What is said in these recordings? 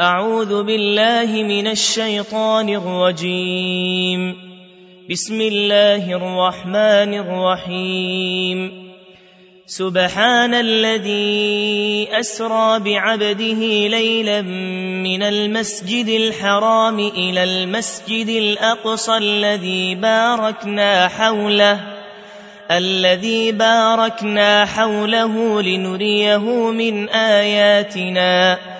أعوذ بالله من الشيطان الرجيم. بسم الله الرحمن الرحيم. سبحان الذي أسرى بعبده ليلا من المسجد الحرام إلى المسجد الأقصى الذي باركنا حوله الذي باركنا حوله لنريه من آياتنا.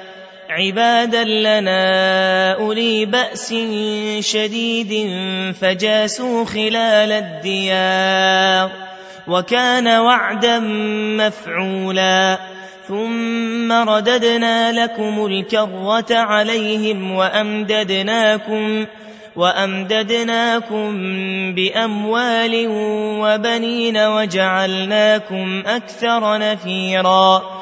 عبادا لنا أولي بأس شديد فجاسوا خلال الديار وكان وعدا مفعولا ثم رددنا لكم الكرة عليهم وأمددناكم وأمددناكم بأموال وبنين وجعلناكم أكثر نفيرا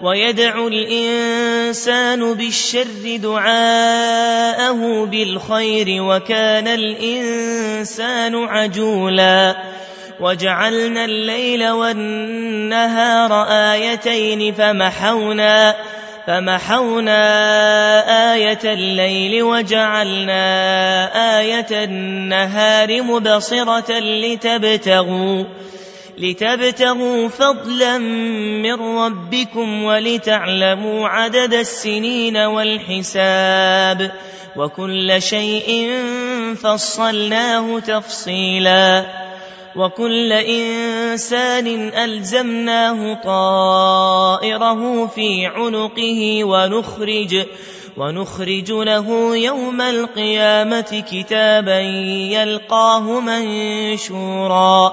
ويدعو الإنسان بالشر دعاءه بالخير وكان الإنسان عجولا. وجعلنا الليل والنهار آيتين فمحونا فمحونا آية الليل وجعلنا آية النهار مبصرة لتبتغوا. لتبتغوا فضلا من ربكم ولتعلموا عدد السنين والحساب وكل شيء فصلناه تفصيلا وكل إنسان ألزمناه طائره في عنقه ونخرج ونخرج له يوم القيامة كتابا يلقاه منشورا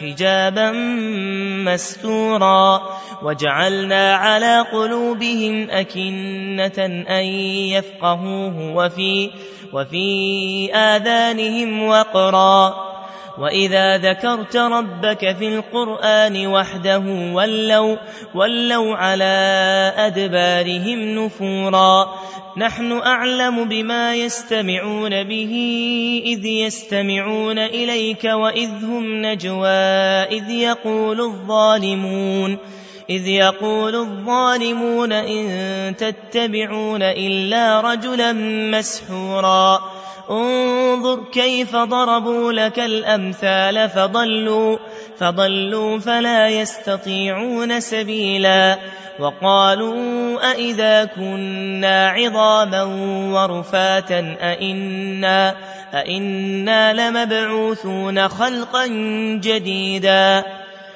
حجابا مستورا وجعلنا على قلوبهم أكنة أن يفقهوه وفي, وفي آذانهم وقرا وإذا ذكرت ربك في القرآن وحده ولوا, ولوا على أدبارهم نفورا نحن أعلم بما يستمعون به إذ يستمعون إليك وإذ هم نجوى إذ يقول الظالمون إذ يقول الظالمون إن تتبعون إلا رجلا مسحورا انظر كيف ضربوا لك الأمثال فضلوا فضلوا فلا يستطيعون سبيلا. وقالوا أئذا كنا عظاما ورفاتا أئنا, أئنا لمبعوثون خلقا جديدا.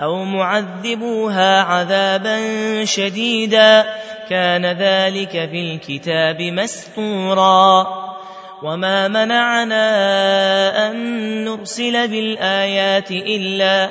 أو معذبوها عذابا شديدا. كان ذلك في الكتاب مسطورا. وما منعنا أن نرسل بالآيات إلا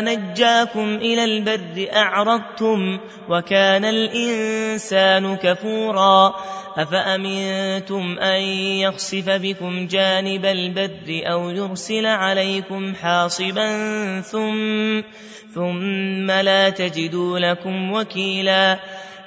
نجاكم إلى البر أعرضتم وكان الإنسان كفورا أفأمنتم أن يخسف بكم جانب البر أو يرسل عليكم حاصبا ثم, ثم لا تجدوا لكم وكيلا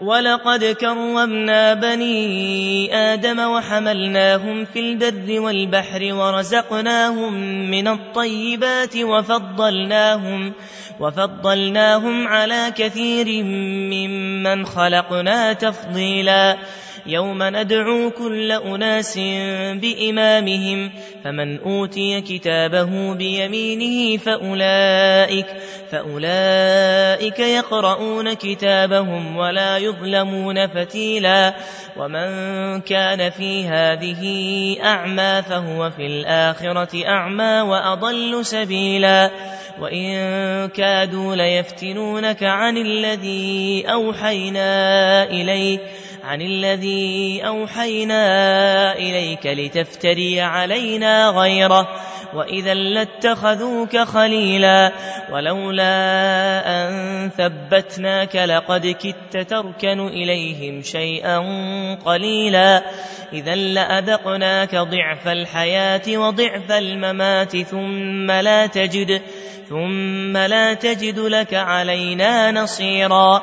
ولقد كرمنا بني آدم وحملناهم في البر والبحر ورزقناهم من الطيبات وفضلناهم وفضلناهم على كثير ممن خلقنا تفضيلا يوم ندعو كل أناس بإمامهم فمن أوتي كتابه بيمينه فأولئك فأولئك يقرؤون كتابهم ولا يظلمون فتيلا. ومن كان في هذه أعمى فهو في الآخرة أعمى وأضل سبيلا. وإن كادوا ليفتنونك عن الذي أوحينا إليك عن الذي أوحينا إليك لتفتري علينا غيره وإذا لاتخذوك خليلا ولولا أن ثبتناك لقد كدت تركن إليهم شيئا قليلا إذا لأذقناك ضعف الحياة وضعف الممات ثم لا تجد ثم لا تجد لك علينا نصيرا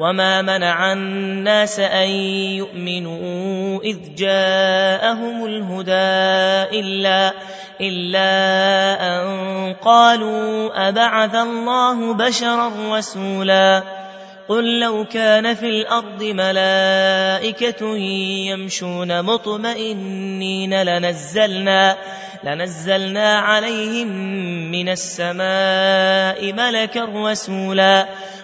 وما منع الناس أن يؤمنوا إذ جاءهم الهدى إلا, إلا أن قالوا أبعث الله بشرا رسولا قل لو كان في الأرض ملائكة يمشون مطمئنين لنزلنا لنزلنا عليهم من السماء ملكا رسولا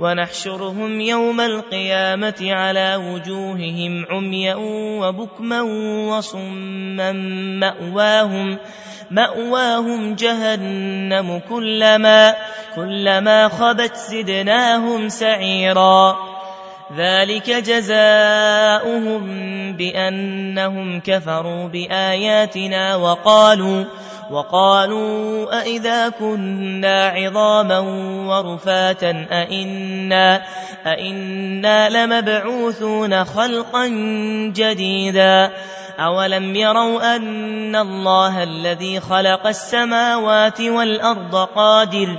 ونحشرهم يوم القيامة على وجوههم عميا وبكما وصما مأواهم مأواهم جهنم كلما كلما خبت زدناهم سعيرا. ذلك جزاؤهم بأنهم كفروا بآياتنا وقالوا وقالوا أئذا كنا عظاما ورفاتا أئنا, أئنا لمبعوثون خلقا جديدا أولم يروا أن الله الذي خلق السماوات والأرض قادر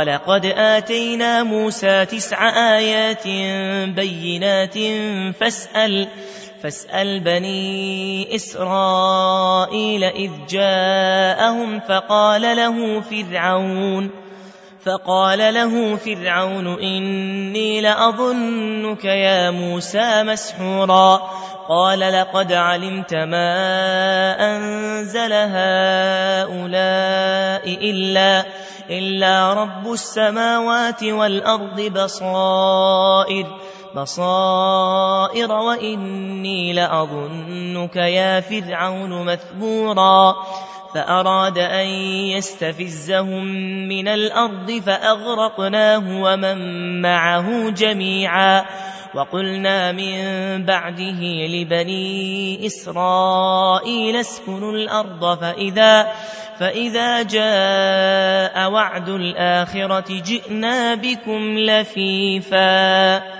ولقد آتينا موسى تسع آيات بينات فاسأل فاسأل بني إسرائيل إذ جاءهم فقال له فرعون فقال له فرعون إني لأظنك يا موسى مسحورا قال لقد علمت ما أنزل هؤلاء إلا إلا رب السماوات والأرض بصائر بصائر وإني لأظنك يا فرعون مثبورا. فأراد أن يستفزهم من الأرض فأغرقناه ومن معه جميعا. وقلنا من بعده لبني إسرائيل اسكنوا الأرض فإذا, فإذا جاء وعد الآخرة جئنا بكم لفيفا.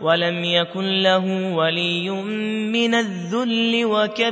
ولم يكن له ولي من الذل وكبر.